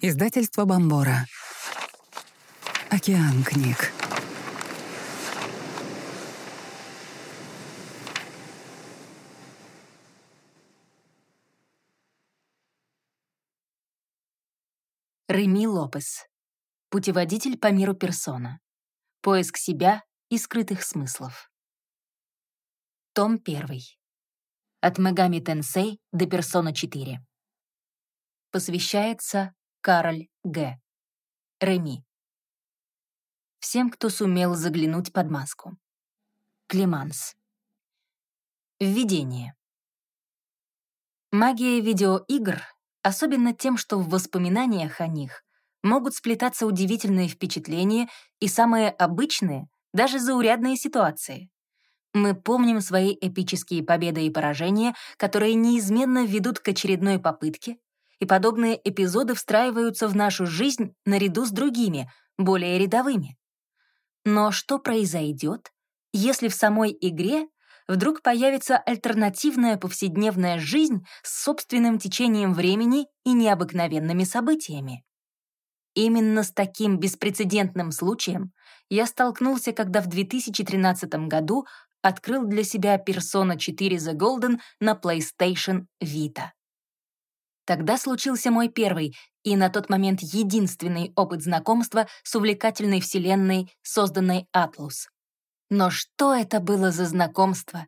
Издательство Бомбора. Океан книг. Реми Лопес. Путеводитель по миру персона. Поиск себя и скрытых смыслов. Том 1. От Мегами Тенсей до Персона 4. Посвящается Кароль Г. Реми. Всем, кто сумел заглянуть под маску. Климанс. Введение. Магия видеоигр особенно тем, что в воспоминаниях о них могут сплетаться удивительные впечатления и самые обычные, даже заурядные ситуации. Мы помним свои эпические победы и поражения, которые неизменно ведут к очередной попытке, и подобные эпизоды встраиваются в нашу жизнь наряду с другими, более рядовыми. Но что произойдет, если в самой игре вдруг появится альтернативная повседневная жизнь с собственным течением времени и необыкновенными событиями? Именно с таким беспрецедентным случаем я столкнулся, когда в 2013 году открыл для себя Persona 4 The Golden на PlayStation Vita. Тогда случился мой первый и на тот момент единственный опыт знакомства с увлекательной вселенной, созданной Атлус. Но что это было за знакомство?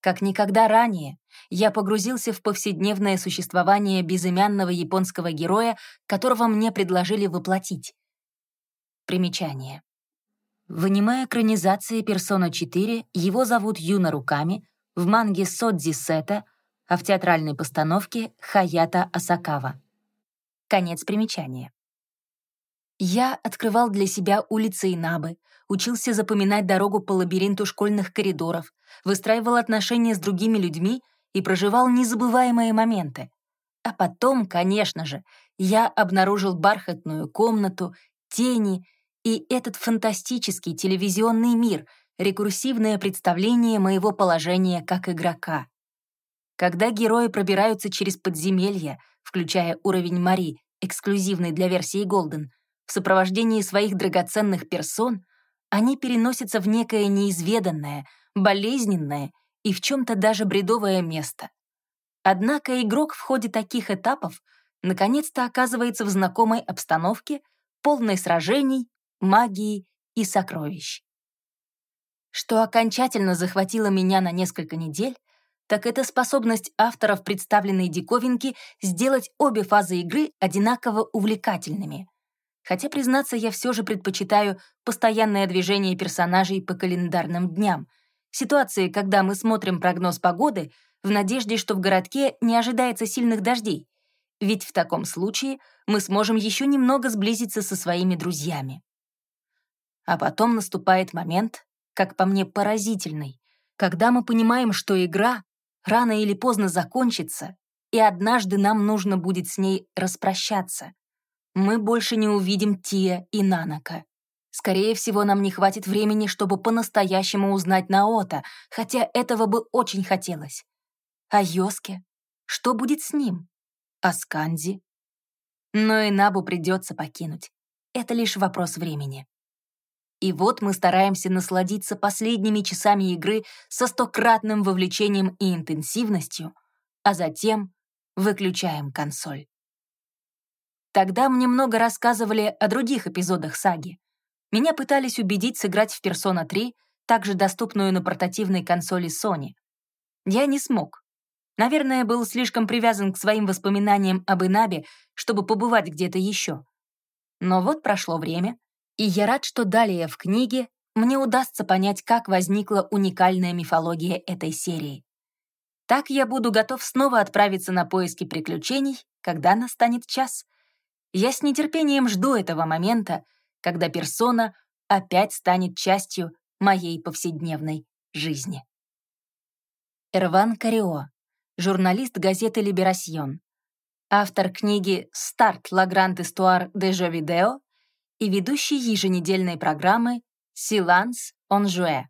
Как никогда ранее, я погрузился в повседневное существование безымянного японского героя, которого мне предложили воплотить. Примечание. В аниме-экранизации «Персона 4» его зовут Юна Руками, в манге «Содзи Сета», а в театральной постановке «Хаята Асакава». Конец примечания. Я открывал для себя улицы Инабы, учился запоминать дорогу по лабиринту школьных коридоров, выстраивал отношения с другими людьми и проживал незабываемые моменты. А потом, конечно же, я обнаружил бархатную комнату, тени и этот фантастический телевизионный мир, рекурсивное представление моего положения как игрока. Когда герои пробираются через подземелья, включая уровень Мари, эксклюзивный для версии Golden, в сопровождении своих драгоценных персон, они переносятся в некое неизведанное, болезненное и в чем-то даже бредовое место. Однако игрок в ходе таких этапов наконец-то оказывается в знакомой обстановке, полной сражений, магии и сокровищ. Что окончательно захватило меня на несколько недель, так это способность авторов представленной диковинки сделать обе фазы игры одинаково увлекательными. Хотя, признаться, я все же предпочитаю постоянное движение персонажей по календарным дням, ситуации, когда мы смотрим прогноз погоды в надежде, что в городке не ожидается сильных дождей, ведь в таком случае мы сможем еще немного сблизиться со своими друзьями. А потом наступает момент, как по мне, поразительный, когда мы понимаем, что игра рано или поздно закончится, и однажды нам нужно будет с ней распрощаться. Мы больше не увидим Тия и Нанака. Скорее всего, нам не хватит времени, чтобы по-настоящему узнать Наота, хотя этого бы очень хотелось. А Йоске? Что будет с ним? А Сканди? Но и Набу придется покинуть. Это лишь вопрос времени. И вот мы стараемся насладиться последними часами игры со стократным вовлечением и интенсивностью, а затем выключаем консоль. Тогда мне много рассказывали о других эпизодах саги. Меня пытались убедить сыграть в Persona 3, также доступную на портативной консоли Sony. Я не смог. Наверное, был слишком привязан к своим воспоминаниям об Инабе, чтобы побывать где-то еще. Но вот прошло время, и я рад, что далее в книге мне удастся понять, как возникла уникальная мифология этой серии. Так я буду готов снова отправиться на поиски приключений, когда настанет час. Я с нетерпением жду этого момента, когда персона опять станет частью моей повседневной жизни. Эрван Карио, журналист газеты «Либерасьон», автор книги «Старт Ла Гранд Истуар де Жо Видео» и ведущий еженедельной программы «Силанс он Жуэ».